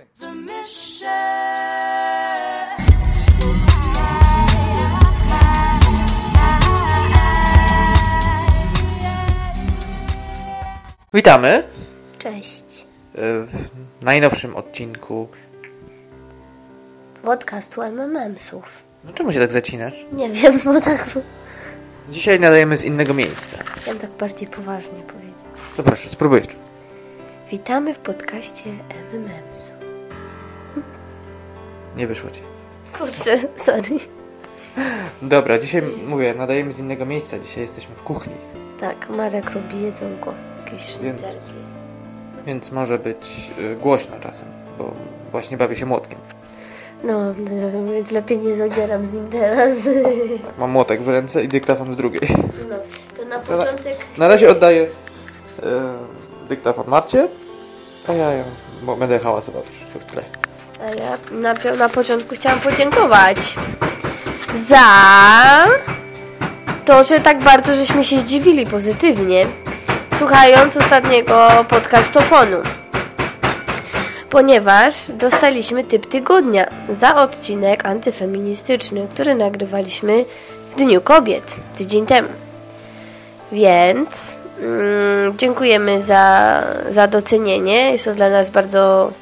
The mission. Witamy Cześć. w najnowszym odcinku. Podcastu MMM-sów. No czemu się tak zacinasz? Nie wiem, bo tak Dzisiaj nadajemy z innego miejsca. chciałam tak bardziej poważnie powiedzieć. To proszę, spróbuj jeszcze. Witamy w podcaście MMM-sów. Nie wyszło ci. Kurczę, sorry. Dobra, dzisiaj mówię, nadajemy z innego miejsca. Dzisiaj jesteśmy w kuchni, Tak, Marek robi jedzonko. Jakieś Więc- więc może być y, głośno czasem, bo właśnie bawię się młotkiem. No, no, więc lepiej nie zadzieram z nim teraz. Tak, mam młotek w ręce i dyktafon w drugiej. No, to na początek... Na razie oddaję y, dyktafon Marcie, a ja ją, bo będę hałasował w tle. A ja na, na początku chciałam podziękować za to, że tak bardzo żeśmy się zdziwili pozytywnie, słuchając ostatniego podcastofonu. Ponieważ dostaliśmy typ tygodnia za odcinek antyfeministyczny, który nagrywaliśmy w Dniu Kobiet, tydzień temu. Więc mm, dziękujemy za, za docenienie. Jest to dla nas bardzo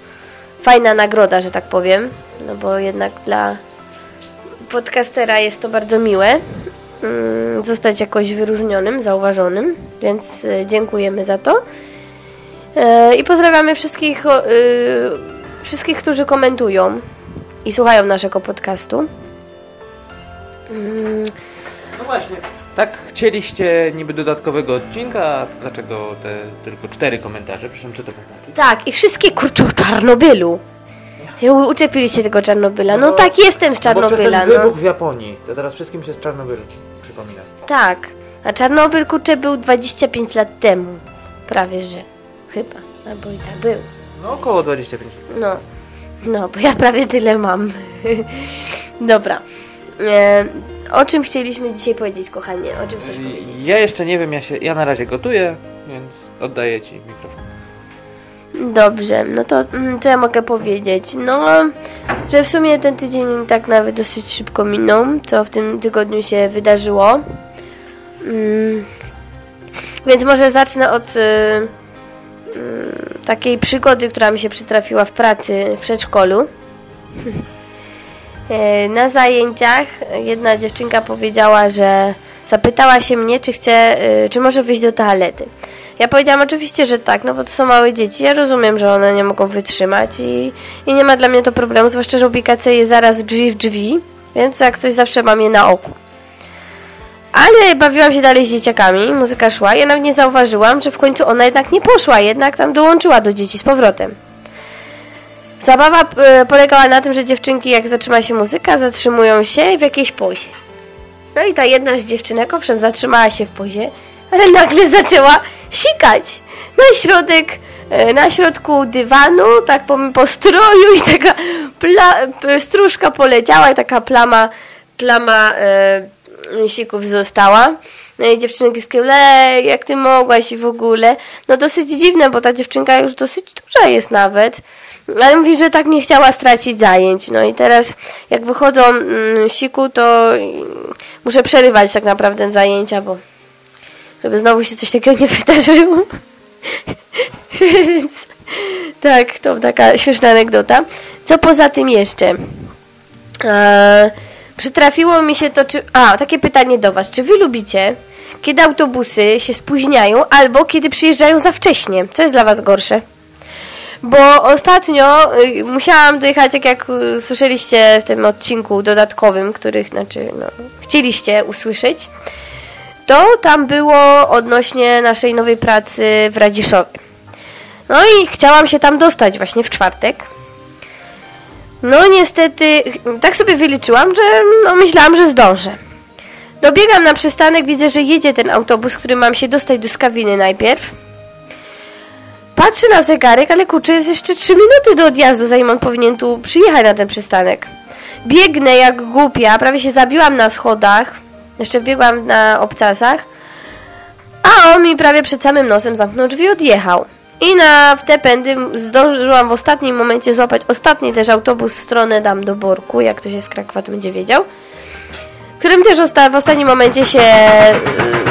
fajna nagroda, że tak powiem. No bo jednak dla podcastera jest to bardzo miłe mm, zostać jakoś wyróżnionym, zauważonym, więc e, dziękujemy za to. E, I pozdrawiamy wszystkich, y, wszystkich, którzy komentują i słuchają naszego podcastu. Mm, No właśnie. Tak chcieliście niby dodatkowego odcinka, a dlaczego te tylko cztery komentarze? Przepraszam, co to znaczy? Tak, i wszystkie kurczą o Czarnobylu. Się u- uczepiliście tego Czarnobyla. No, No tak, jestem z Bo przez Czarnobyla. ten No. wybuch w Japonii, to teraz wszystkim się z Czarnobylu przypomina. Tak. A Czarnobyl kurczę był 25 lat temu. Prawie że. Chyba. Albo i tak był. No około 25. No. No, bo ja prawie tyle mam. Dobra. E, o czym chcieliśmy dzisiaj powiedzieć, kochanie? O czym chcesz powiedzieć? Ja jeszcze nie wiem, ja, się, ja na razie gotuję, więc oddaję Ci mikrofon. Dobrze, no to mm, co ja mogę powiedzieć? No, że w sumie ten tydzień tak nawet dosyć szybko minął, co w tym tygodniu się wydarzyło. Mm, więc może zacznę od y, y, takiej przygody, która mi się przytrafiła w pracy w przedszkolu. E, Na zajęciach jedna dziewczynka powiedziała, że zapytała się mnie, czy chce, y, czy może wyjść do toalety. Ja powiedziałam oczywiście, że tak, no bo to są małe dzieci. Ja rozumiem, że one nie mogą wytrzymać i, i nie ma dla mnie to problemu, zwłaszcza, że opiekacja jest zaraz drzwi w drzwi, więc jak coś zawsze mam je na oku. Ale bawiłam się dalej z dzieciakami, muzyka szła. Ja nawet nie zauważyłam, że w końcu ona jednak nie poszła, jednak tam dołączyła do dzieci z powrotem. Zabawa e, polegała na tym, że dziewczynki, jak zatrzyma się muzyka, zatrzymują się w jakiejś pozie. No i ta jedna z dziewczynek, owszem, zatrzymała się w pozie, ale nagle zaczęła sikać na środek, e, na środku dywanu, tak po, po stroju i taka pla, stróżka poleciała i taka plama, plama e, sików została. No i dziewczynki skiełle, jak ty mogłaś i w ogóle. No dosyć dziwne, bo ta dziewczynka już dosyć duża jest nawet. Ale mówi, że tak nie chciała stracić zajęć. No i teraz jak wychodzą mm, siku, to muszę przerywać tak naprawdę zajęcia, bo żeby znowu się coś takiego nie wydarzyło. Więc tak, to taka śmieszna anegdota. Co poza tym jeszcze? Eee, przytrafiło mi się to, czy... A, takie pytanie do Was. Czy Wy lubicie, kiedy autobusy się spóźniają albo kiedy przyjeżdżają za wcześnie? Co jest dla Was gorsze? Bo ostatnio y, musiałam dojechać, jak, jak y, słyszeliście w tym odcinku dodatkowym, których, znaczy, no, chcieliście usłyszeć, to tam było odnośnie naszej nowej pracy w Radziszowie. No i chciałam się tam dostać właśnie w czwartek. No niestety, tak sobie wyliczyłam, że no, myślałam, że zdążę. Dobiegam na przystanek, widzę, że jedzie ten autobus, który mam się dostać do Skawiny najpierw. Patrzę na zegarek, ale kurczę, jest jeszcze 3 minuty do odjazdu, zanim on powinien tu przyjechać na ten przystanek. Biegnę jak głupia, prawie się zabiłam na schodach, jeszcze biegłam na obcasach, a on mi prawie przed samym nosem zamknął drzwi i odjechał. I na w te pędy zdążyłam w ostatnim momencie złapać ostatni też autobus w stronę dam do Borku, jak ktoś jest z Krakowa to będzie wiedział. Którym też osta w ostatnim momencie się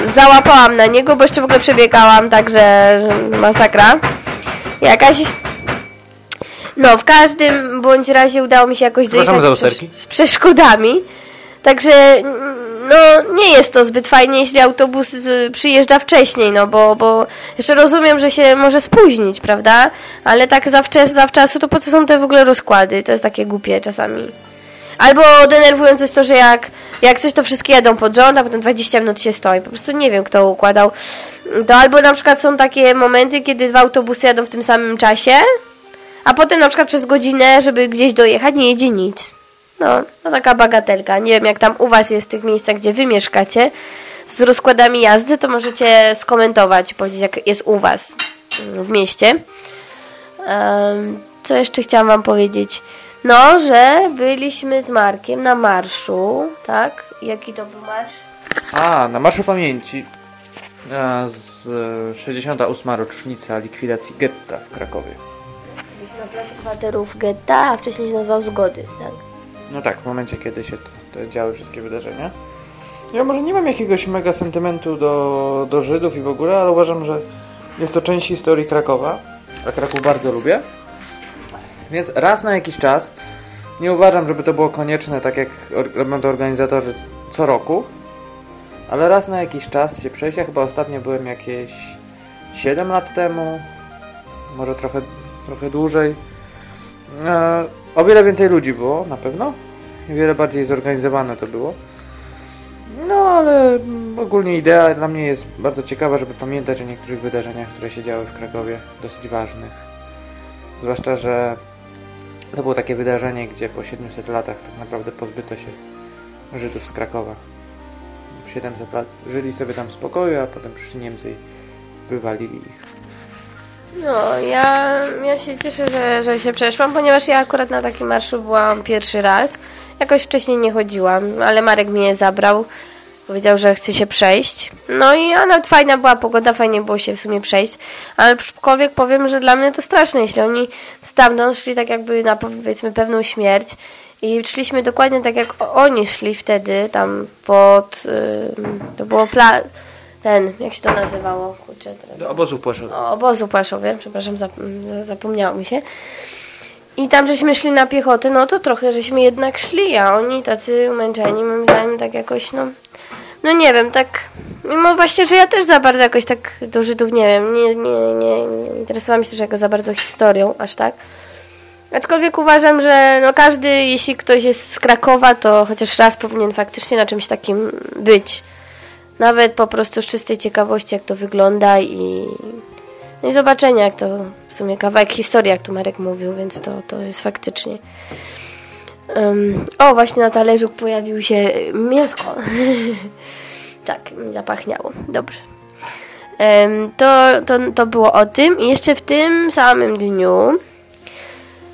y, załapałam na niego, bo jeszcze w ogóle przebiegałam, także masakra. Jakaś no, w każdym bądź razie udało mi się jakoś dojechać z, z przeszkodami. Także no, nie jest to zbyt fajnie, jeśli autobus y, przyjeżdża wcześniej, no bo, bo jeszcze rozumiem, że się może spóźnić, prawda? Ale tak zawczas, zawczasu, to po co są te w ogóle rozkłady? To jest takie głupie czasami. Albo denerwujące jest to, że jak, jak coś to wszystkie jadą pod rząd, a potem 20 minut się stoi. Po prostu nie wiem, kto układał. To albo na przykład są takie momenty, kiedy dwa autobusy jadą w tym samym czasie, a potem na przykład przez godzinę, żeby gdzieś dojechać, nie jedzie nic. No, to taka bagatelka. Nie wiem, jak tam u Was jest w tych miejscach, gdzie Wy mieszkacie z rozkładami jazdy, to możecie skomentować, powiedzieć, jak jest u Was mm, w mieście. Em, co jeszcze chciałam Wam powiedzieć? No, że byliśmy z Markiem na marszu, tak? Jaki to był marsz? A, na Marszu Pamięci z e, 68. rocznica likwidacji getta w Krakowie. Byliśmy na placu bohaterów getta, a wcześniej się nazywał Zgody, tak? No tak, w momencie kiedy się to, to działy wszystkie wydarzenia. Ja może nie mam jakiegoś mega sentymentu do, do Żydów i w ogóle, ale uważam, że jest to część historii Krakowa, a Kraków bardzo lubię. Więc raz na jakiś czas, nie uważam, żeby to było konieczne, tak jak robią to organizatorzy co roku, ale raz na jakiś czas się przejść. Ja chyba ostatnio byłem jakieś 7 lat temu, może trochę, trochę dłużej. E, o wiele więcej ludzi było, na pewno. I wiele bardziej zorganizowane to było. No, ale ogólnie idea dla mnie jest bardzo ciekawa, żeby pamiętać o niektórych wydarzeniach, które się działy w Krakowie, dosyć ważnych. Zwłaszcza, że to było takie wydarzenie, gdzie po 700 latach tak naprawdę pozbyto się Żydów z Krakowa. 700 lat żyli sobie tam w spokoju, a potem przyszli Niemcy i wywalili ich. No, ja, ja się cieszę, że, że się przeszłam, ponieważ ja akurat na takim marszu byłam pierwszy raz. Jakoś wcześniej nie chodziłam, ale Marek mnie zabrał. Powiedział, że chce się przejść. No i a nawet fajna była pogoda, fajnie było się w sumie przejść. Ale aczkolwiek powiem, że dla mnie to straszne, jeśli oni stamtąd szli tak jakby na powiedzmy pewną śmierć. I szliśmy dokładnie tak jak oni szli wtedy, tam pod. ym, to było pla. Ten, jak się to nazywało? Kurczę, Do obozu płaszowego. o, obozu Płaszowie, przepraszam, zap- za- zapomniało mi się. I tam żeśmy szli na piechotę, no to trochę żeśmy jednak szli, a oni tacy umęczeni, moim zdaniem, tak jakoś, no, no nie wiem, tak, mimo właśnie, że ja też za bardzo jakoś tak do Żydów, nie wiem, nie, nie, nie, nie interesowałam się też jako za bardzo historią, aż tak. Aczkolwiek uważam, że no każdy, jeśli ktoś jest z Krakowa, to chociaż raz powinien faktycznie na czymś takim być. Nawet po prostu z czystej ciekawości, jak to wygląda i, no i zobaczenia, jak to w sumie kawałek historii, jak tu Marek mówił, więc to, to jest faktycznie. Em, o, właśnie na talerzu pojawił się mięsko. tak, mi zapachniało. Dobrze. To, to, to było o tym. I jeszcze w tym samym dniu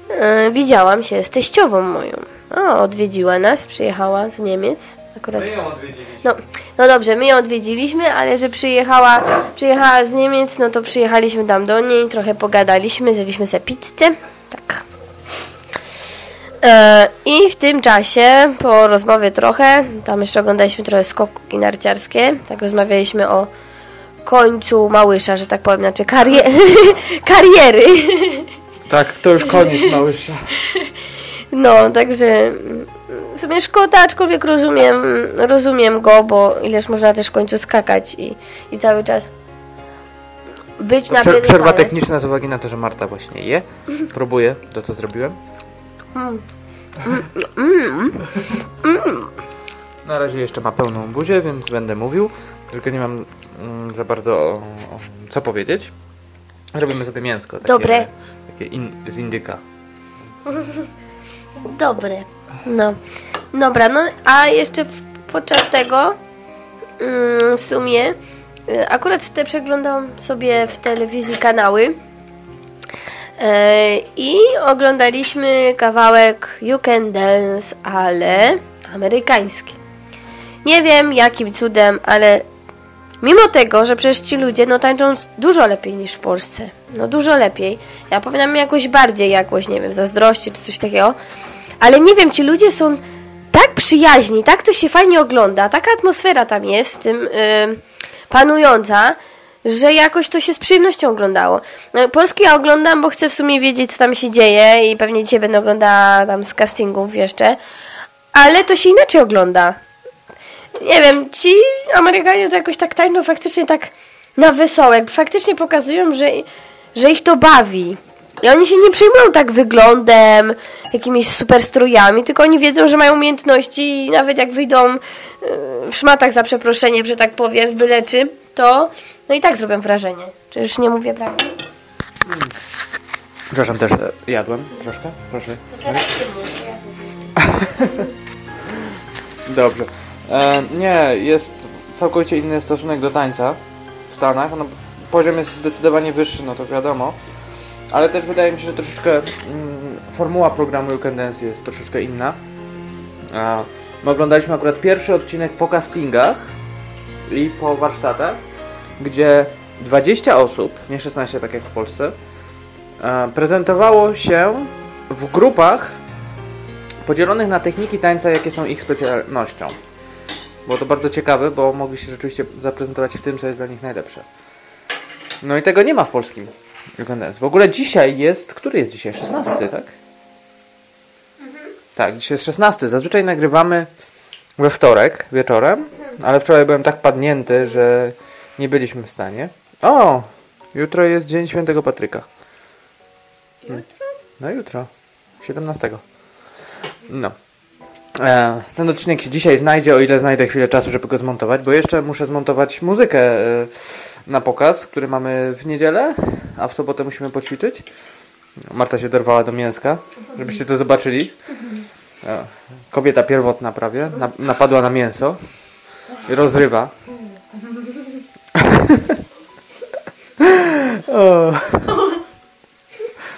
e, widziałam się z teściową moją. O, odwiedziła nas, przyjechała z Niemiec. Akurat no, no dobrze, my ją odwiedziliśmy, ale że przyjechała, przyjechała z Niemiec, no to przyjechaliśmy tam do niej, trochę pogadaliśmy, zjedliśmy sobie pizzę. Tak. E, I w tym czasie, po rozmowie trochę, tam jeszcze oglądaliśmy trochę skoki narciarskie, tak rozmawialiśmy o końcu Małysza, że tak powiem, znaczy karie kariery. Tak, to już koniec Małysza. No, także w sumie szkoda, aczkolwiek rozumiem, rozumiem go, bo ileż można też w końcu skakać i, i cały czas być na Prze- przerwa techniczna z uwagi na to, że Marta właśnie je. Próbuję to, co zrobiłem. Na razie jeszcze ma pełną buzię, więc będę mówił. Tylko nie mam mm, za bardzo o, o, co powiedzieć. Robimy sobie mięsko. Takie, Dobre. Takie in, z indyka. Dobre. No. Dobra, no a jeszcze w, podczas tego mm, w sumie y, akurat wtedy przeglądałam sobie w telewizji kanały i oglądaliśmy kawałek You Can Dance, ale amerykański. Nie wiem jakim cudem, ale Mimo tego, że przecież ci ludzie no tańczą dużo lepiej niż w Polsce. No dużo lepiej. Ja powinnam jakoś bardziej jakoś, nie wiem, zazdrości czy coś takiego. Ale nie wiem, ci ludzie są tak przyjaźni, tak to się fajnie ogląda, taka atmosfera tam jest w tym yy, panująca, że jakoś to się z przyjemnością oglądało. No, Polski ja oglądam, bo chcę w sumie wiedzieć, co tam się dzieje i pewnie dzisiaj będę oglądała tam z castingów jeszcze, ale to się inaczej ogląda. Nie wiem, ci Amerykanie to jakoś tak tańczą faktycznie tak na wesoło, jakby faktycznie pokazują, że, że ich to bawi. I oni się nie przejmują tak wyglądem, jakimiś super strojami, tylko oni wiedzą, że mają umiejętności i nawet jak wyjdą yy, w szmatach za przeproszenie, że tak powiem, w byle czym, to no i tak zrobią wrażenie. Czy już nie mówię prawdy? Przepraszam, też e, jadłem troszkę, proszę. Dobrze. E, nie, jest całkowicie inny stosunek do tańca w Stanach. No, poziom jest zdecydowanie wyższy, no to wiadomo. Ale też wydaje mi się, że troszeczkę mm, formuła programu You Can Dance jest troszeczkę inna. E, my oglądaliśmy akurat pierwszy odcinek po castingach i po warsztatach, gdzie 20 osób, nie 16 tak jak w Polsce, e, prezentowało się w grupach podzielonych na techniki tańca, jakie są ich specjalnością. Było to bardzo ciekawe, bo mogli się rzeczywiście zaprezentować w tym, co jest dla nich najlepsze. No i tego nie ma w polskim Dance. W ogóle dzisiaj jest, który jest dzisiaj? 16, tak? Tak, dzisiaj jest 16. Zazwyczaj nagrywamy we wtorek wieczorem, ale wczoraj byłem tak padnięty, że nie byliśmy w stanie. O! Jutro jest Dzień Świętego Patryka. Jutro? No jutro. 17. No. E, ten odcinek się dzisiaj znajdzie, o ile znajdę chwilę czasu, żeby go zmontować, bo jeszcze muszę zmontować muzykę e, na pokaz, który mamy w niedzielę, a w sobotę musimy poćwiczyć. Marta się dorwała do mięska, żebyście to zobaczyli. E, kobieta pierwotna prawie, na, napadła na mięso rozrywa. o.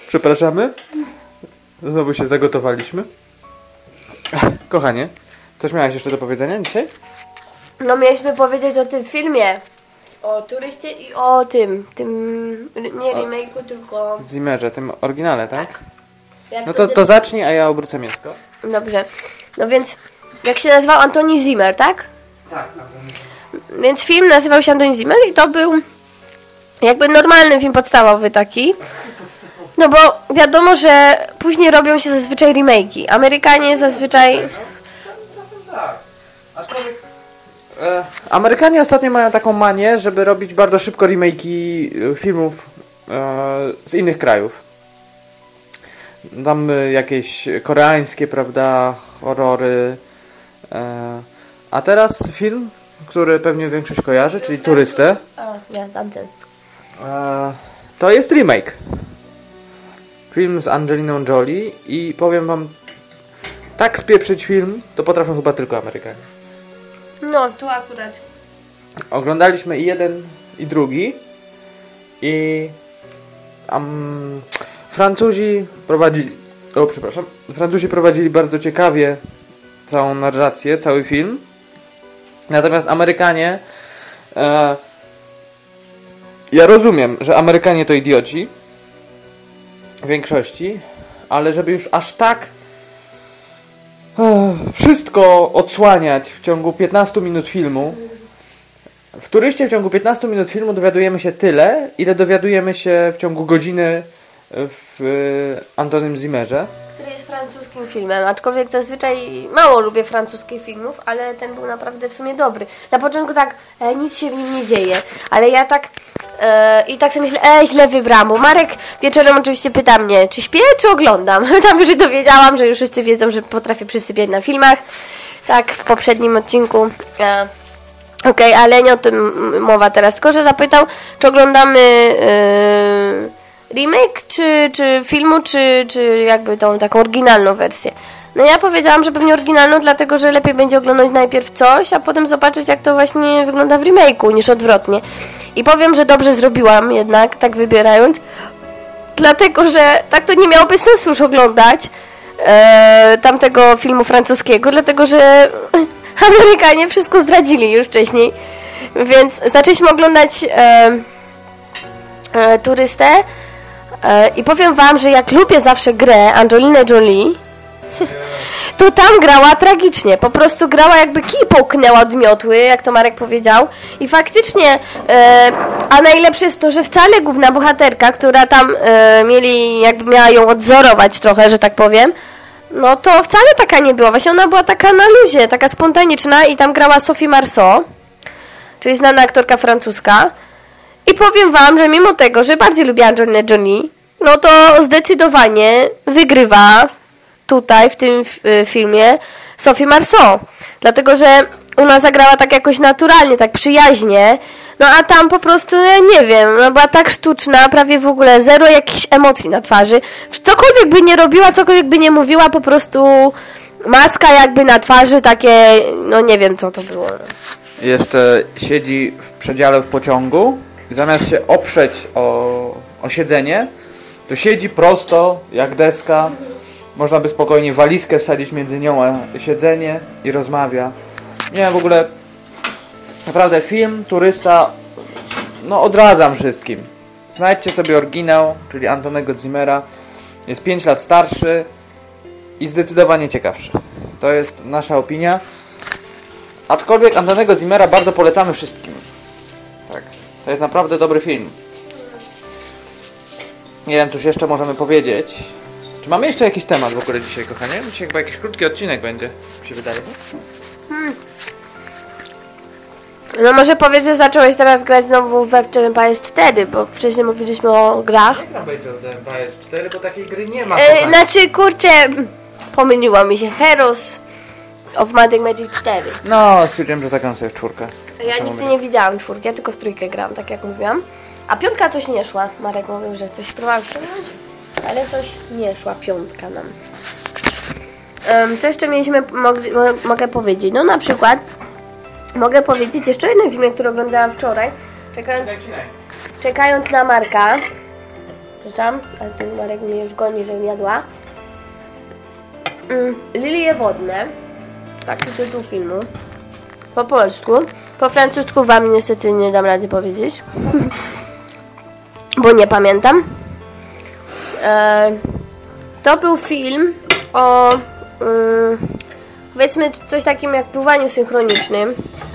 Przepraszamy. Znowu się zagotowaliśmy. Kochanie, coś miałaś jeszcze do powiedzenia dzisiaj? No mieliśmy powiedzieć o tym filmie. O turyście i o tym, tym, nie remake'u, tylko... Zimmerze, tym oryginale, tak? Jak No to, to zacznij, a ja obrócę mięsko. Dobrze. No więc, jak się nazywał Antoni Zimmer, tak? Tak. Więc film nazywał się Antoni Zimmer i to był jakby normalny film podstawowy taki. No bo wiadomo, że później robią się zazwyczaj remake'i. Amerykanie zazwyczaj... tak. Aczkolwiek... E, Amerykanie ostatnio mają taką manię, żeby robić bardzo szybko remake'i e, filmów e, z innych krajów. Tam jakieś koreańskie, prawda, horrory. E, a teraz film, który pewnie większość kojarzy, czyli Turystę. O, nie, tamten. E, to jest remake. Film z Angeliną Jolie i powiem wam, tak spieprzyć film, to potrafią chyba tylko Amerykanie. No, tu akurat. Oglądaliśmy i jeden, i drugi i um, Francuzi prowadzili, o przepraszam, Francuzi prowadzili bardzo ciekawie całą narrację, cały film. Natomiast Amerykanie e, ja rozumiem, że Amerykanie to idioci w większości, ale żeby już aż tak e, wszystko odsłaniać w ciągu 15 minut filmu. W turyście w ciągu 15 minut filmu dowiadujemy się tyle, ile dowiadujemy się w ciągu godziny w e, Antonym Zimmerze. Który jest francuskim filmem, aczkolwiek zazwyczaj mało lubię francuskich filmów, ale ten był naprawdę w sumie dobry. Na początku tak, e, nic się w nim nie dzieje, ale ja tak e, i tak sobie myślę, e, źle wybrałam, bo Marek wieczorem oczywiście pyta mnie, czy śpię, czy oglądam. Tam już dowiedziałam, że już wszyscy wiedzą, że potrafię przysypiać na filmach. Tak, w poprzednim odcinku. E, Okej, ale nie o tym mowa teraz, tylko że zapytał, czy oglądamy e, remake, czy, czy filmu, czy, czy jakby tą taką oryginalną wersję. No ja powiedziałam, że pewnie oryginalną, dlatego że lepiej będzie oglądać najpierw coś, a potem zobaczyć, jak to właśnie wygląda w remake'u, niż odwrotnie. I powiem, że dobrze zrobiłam jednak, tak wybierając, dlatego że tak to nie miałoby sensu już oglądać e, tamtego filmu francuskiego, dlatego że Amerykanie wszystko zdradzili już wcześniej. Więc zaczęliśmy oglądać e, e, turystę i powiem wam, że jak lubię zawsze grę Angelina Jolie, to tam grała tragicznie. Po prostu grała jakby kij połknęła od miotły, jak to Marek powiedział. I faktycznie, e, a najlepsze jest to, że wcale główna bohaterka, która tam e, mieli, jakby miała ją odzorować trochę, że tak powiem, no to wcale taka nie była. Właśnie ona była taka na luzie, taka spontaniczna i tam grała Sophie Marceau, czyli znana aktorka francuska. I powiem wam, że mimo tego, że bardziej lubię Angelinę Jolie, no to zdecydowanie wygrywa tutaj, w tym y, filmie, Sophie Marceau. Dlatego, że ona zagrała tak jakoś naturalnie, tak przyjaźnie. No a tam po prostu, ja nie wiem, no była tak sztuczna, prawie w ogóle zero jakichś emocji na twarzy. Cokolwiek by nie robiła, cokolwiek by nie mówiła, po prostu maska jakby na twarzy, takie, no nie wiem co to było. Jeszcze siedzi w przedziale w pociągu zamiast się oprzeć o, o siedzenie, to siedzi prosto, jak deska. Można by spokojnie walizkę wsadzić między nią a siedzenie i rozmawia. Nie, w ogóle naprawdę film, turysta, no odradzam wszystkim. Znajdźcie sobie oryginał, czyli Antonego Zimmera. Jest 5 lat starszy i zdecydowanie ciekawszy. To jest nasza opinia. Aczkolwiek Antonego Zimmera bardzo polecamy wszystkim. To jest naprawdę dobry film. Nie wiem, cóż jeszcze możemy powiedzieć. Czy mamy jeszcze jakiś temat w ogóle dzisiaj, kochanie? Dzisiaj chyba jakiś krótki odcinek będzie, mi się wydaje. No może powiedz, że zacząłeś teraz grać znowu we Empires 4, bo wcześniej mówiliśmy o grach. Nie gram będzie o The Empire 4, bo takiej gry nie ma. E, znaczy, kurczę, pomyliło mi się. Heroes of Magic Magic 4. No, stwierdziłem, że zagram sobie w czwórkę. Ja nigdy nie widziałam czwórki, ja tylko w trójkę gram, tak jak mówiłam. A piątka coś nie szła. Marek mówił, że coś próbował ściągnąć, ale coś nie szła piątka nam. Um, co jeszcze mieliśmy, mogli, mo, mogę powiedzieć? No na przykład mogę powiedzieć jeszcze o jednym filmie, który oglądałam wczoraj, czekając, czekając na Marka. Przepraszam, ale tu Marek mnie już goni, żebym jadła. Mm, Lilie wodne. Taki tytuł filmu. Po polsku. Po francusku wam niestety nie dam rady powiedzieć. Bo nie pamiętam. E, to był film o mm, powiedzmy coś takim jak pływaniu synchronicznym.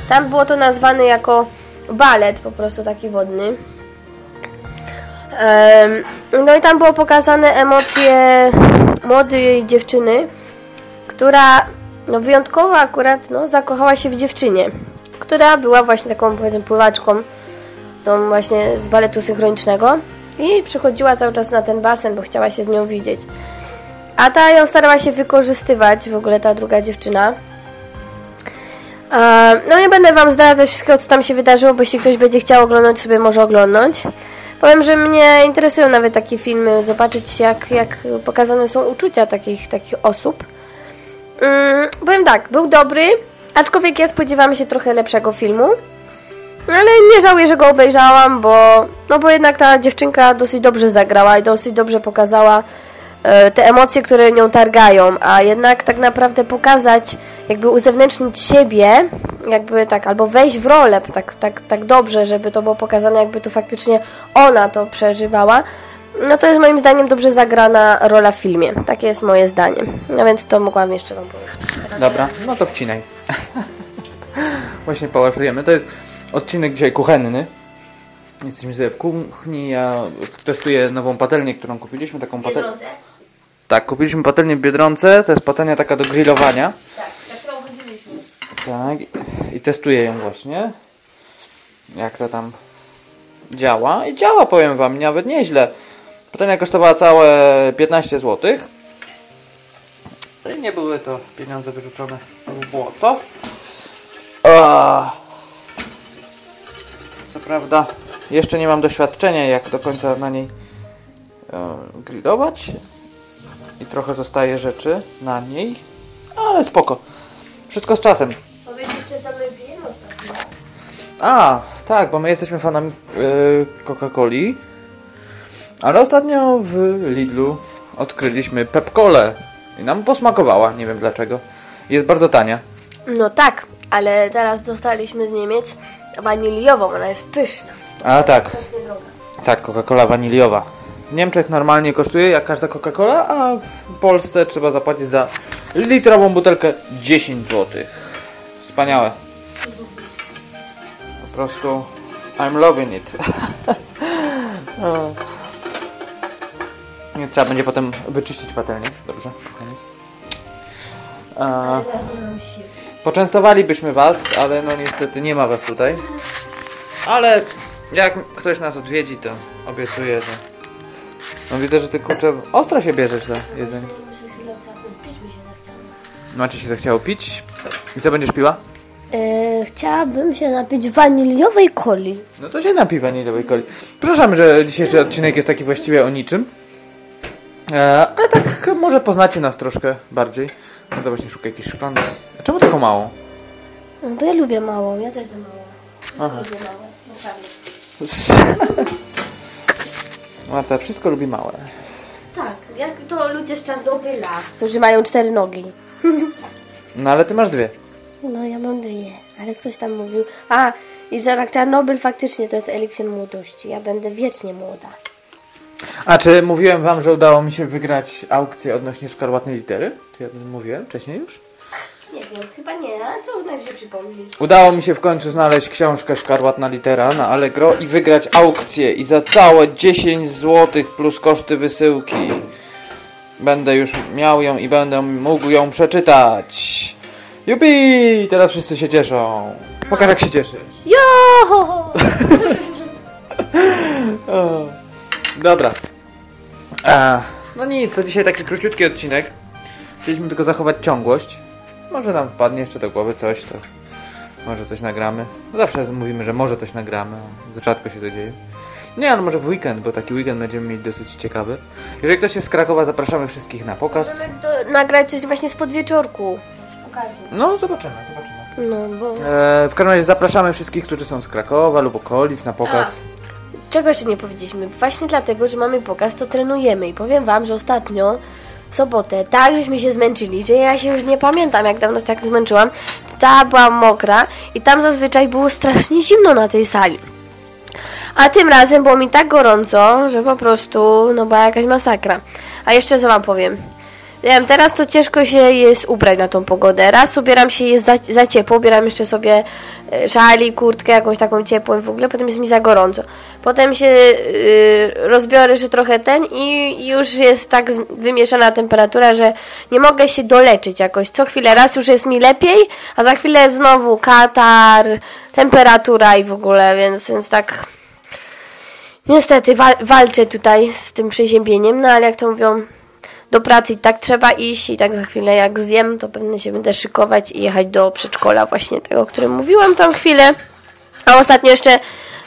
Tam było to nazwane jako balet, po prostu taki wodny. Em, No i tam było pokazane emocje młodej dziewczyny, która no wyjątkowo akurat no, zakochała się w dziewczynie, która była właśnie taką powiedzmy pływaczką tą właśnie z baletu synchronicznego i przychodziła cały czas na ten basen, bo chciała się z nią widzieć. A ta ją starała się wykorzystywać, w ogóle ta druga dziewczyna. No nie będę Wam zdradzać wszystkiego, co tam się wydarzyło, bo jeśli ktoś będzie chciał oglądać, sobie może oglądnąć. Powiem, że mnie interesują nawet takie filmy, zobaczyć jak, jak pokazane są uczucia takich, takich osób. Mm, powiem tak, był dobry, aczkolwiek ja spodziewałam się trochę lepszego filmu. Ale nie żałuję, że go obejrzałam, bo, no bo jednak ta dziewczynka dosyć dobrze zagrała i dosyć dobrze pokazała e, te emocje, które nią targają, a jednak tak naprawdę pokazać, jakby uzewnętrznić siebie, jakby tak, albo wejść w rolę tak, tak, tak dobrze, żeby to było pokazane, jakby to faktycznie ona to przeżywała, no to jest moim zdaniem dobrze zagrana rola w filmie. Takie jest moje zdanie. No więc to mogłam jeszcze Wam powiedzieć. Dobra, no to wcinaj. Właśnie pałaszujemy. To jest odcinek dzisiaj kuchenny. Jesteśmy sobie w kuchni. Ja testuję nową patelnię, którą kupiliśmy. Taką patelnię. Tak, kupiliśmy patelnię w Biedronce. To jest patelnia taka do grillowania. Tak, tak którą chodziliśmy. Tak, i testuję ją właśnie. Jak to tam działa. I działa, powiem wam, nawet nieźle. Patelnia kosztowała całe 15 zł. I nie były to pieniądze wyrzucone w błoto. Co prawda, jeszcze nie mam doświadczenia, jak do końca na niej e, grillować. I trochę zostaje rzeczy na niej, ale spoko. Wszystko z czasem. Powiedz jeszcze, co my pijemy ostatnio. A, tak, bo my jesteśmy fanami yy, Coca-Coli. Ale ostatnio w Lidlu odkryliśmy Pepcolę. I nam posmakowała, nie wiem dlaczego. Jest bardzo tania. No tak, ale teraz dostaliśmy z Niemiec waniliową, ona jest pyszna. A tak, tak, Coca-Cola waniliowa. W Niemczech normalnie kosztuje jak każda Coca-Cola, a w Polsce trzeba zapłacić za litrową butelkę 10 zł. Wspaniałe. Po prostu I'm loving it. Nie trzeba będzie potem wyczyścić patelnię. Dobrze, kochani. A, poczęstowalibyśmy was, ale no niestety nie ma was tutaj. Ale jak ktoś nas odwiedzi, to obiecuję, że... No widzę, że ty kurczę ostro się bierzesz za jedzenie. Macie się zachciało pić? I co będziesz piła? E, chciałabym się napić waniliowej coli. No to się napij waniliowej coli. Przepraszam, że dzisiejszy odcinek jest taki właściwie o niczym. E, ale tak może poznacie nas troszkę bardziej. No to właśnie szukaj jakiejś szklanki. A czemu taką małą? No bo ja lubię małą, ja też za małą. Aha. Lubię małe, naprawdę. Marta wszystko lubi małe. Tak, jak to ludzie z Czarnobyla. Którzy mają cztery nogi. No ale ty masz dwie. No ja mam dwie, ale ktoś tam mówił. A, i że tak Czarnobyl faktycznie to jest eliksir młodości. Ja będę wiecznie młoda. A czy mówiłem wam, że udało mi się wygrać aukcję odnośnie szkarłatnej litery? Czy ja to mówiłem wcześniej już? Nie wiem, chyba nie, ale co najwyżej przypomnieć. Udało mi się w końcu znaleźć książkę Szkarłatna Litera na Allegro i wygrać aukcję i za całe 10 zł plus koszty wysyłki będę już miał ją i będę mógł ją przeczytać. Jupi! Teraz wszyscy się cieszą. Pokaż jak się cieszysz. Jo! Dobra. A, no nic, to dzisiaj taki króciutki odcinek. Chcieliśmy tylko zachować ciągłość. Może nam wpadnie jeszcze do głowy coś, to może coś nagramy. No Zawsze mówimy, że może coś nagramy, za rzadko się to dzieje. Nie, ale może w weekend, bo taki weekend będziemy mieć dosyć ciekawy. Jeżeli ktoś jest z Krakowa, zapraszamy wszystkich na pokaz. Możemy nagrać coś właśnie z podwieczorku. Z pokazu. No, zobaczymy, zobaczymy. No, bo... E, w każdym razie zapraszamy wszystkich, którzy są z Krakowa lub okolic na pokaz. Czego jeszcze nie powiedzieliśmy? Właśnie dlatego, że mamy pokaz, to trenujemy. I powiem wam, że ostatnio w sobotę tak żeśmy się zmęczyli, że ja się już nie pamiętam, jak dawno tak zmęczyłam. Ta była mokra i tam zazwyczaj było strasznie zimno na tej sali. A tym razem było mi tak gorąco, że po prostu, no była jakaś masakra. A jeszcze co wam powiem. Nie wiem, teraz to ciężko się jest ubrać na tą pogodę. Raz ubieram się, jest za, za ciepło, ubieram jeszcze sobie e, szali, kurtkę jakąś taką ciepłą w ogóle, potem jest mi za gorąco. Potem się y, rozbiorę jeszcze trochę ten i już jest tak wymieszana temperatura, że nie mogę się doleczyć jakoś. Co chwilę raz już jest mi lepiej, a za chwilę znowu katar, temperatura i w ogóle, więc, więc tak... Niestety wal, walczę tutaj z tym przeziębieniem, no ale jak to mówią, do pracy i tak trzeba iść i tak za chwilę jak zjem, to pewnie się będę szykować i jechać do przedszkola właśnie tego, o którym mówiłam tam chwilę. A ostatnio jeszcze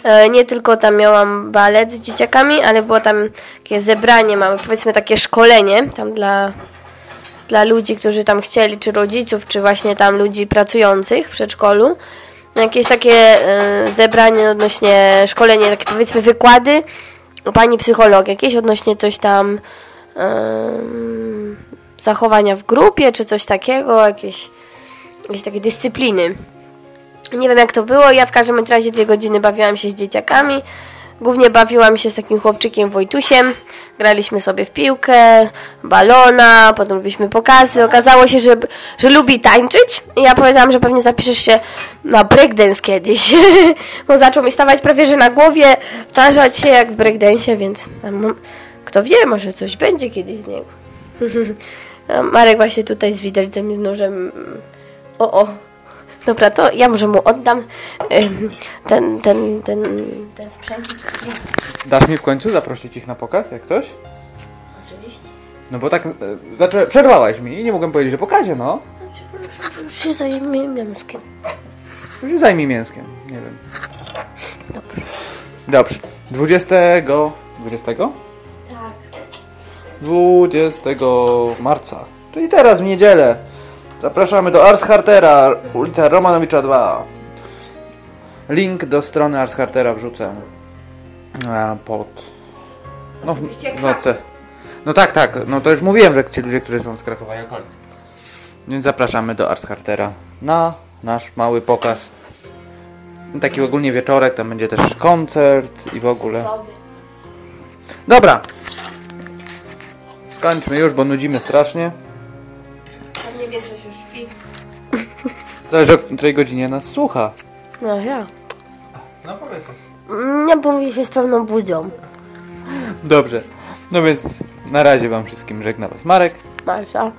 e, nie tylko tam miałam balet z dzieciakami, ale było tam takie zebranie, mamy powiedzmy takie szkolenie tam dla, dla ludzi, którzy tam chcieli, czy rodziców, czy właśnie tam ludzi pracujących w przedszkolu. Jakieś takie e, zebranie odnośnie szkolenie, takie powiedzmy wykłady pani psycholog, jakieś odnośnie coś tam zachowania w grupie, czy coś takiego, jakieś, jakieś takie dyscypliny. Nie wiem jak to było, ja w każdym razie dwie godziny bawiłam się z dzieciakami. Głównie bawiłam się z takim chłopczykiem Wojtusiem. Graliśmy sobie w piłkę, balona, potem robiliśmy pokazy. Okazało się, że, że lubi tańczyć. I ja powiedziałam, że pewnie zapiszesz się na breakdance kiedyś. Bo zaczął mi stawać prawie że na głowie, tarzać się jak w breakdance, więc kto wie, może coś będzie kiedyś z niego. A Marek właśnie tutaj z widelcem i z nożem. O, o. Dobra, to ja może mu oddam ten, ten, ten, ten sprzęcik. Dasz mi w końcu zaprosić ich na pokaz, jak coś? Oczywiście. No bo tak e, zaczę... przerwałaś mi i nie mogłem powiedzieć, że pokazie, no. Już się zajmie mięskiem. To się zajmij mięskiem, nie wiem. Dobrze. Dobrze. 20... 20? Tak. 20 marca, czyli teraz w niedzielę. Zapraszamy do Ars Hartera, ulica Romanowicza 2. Link do strony Ars Hartera wrzucę pod. No, noce. No tak, tak. No to już mówiłem, że ci ludzie, którzy są z Krakowa i okolic. Więc zapraszamy do Ars Hartera na nasz mały pokaz. Taki ogólnie wieczorek, tam będzie też koncert i w ogóle. Dobra. Skończmy już, bo nudzimy strasznie. Pewnie większość już śpi. Zależy o której godzinie nas słucha. No ja. No powiedz. Nie mówi się z pewną budzią. Dobrze. No więc na razie wam wszystkim żegna was Marek. Marsza.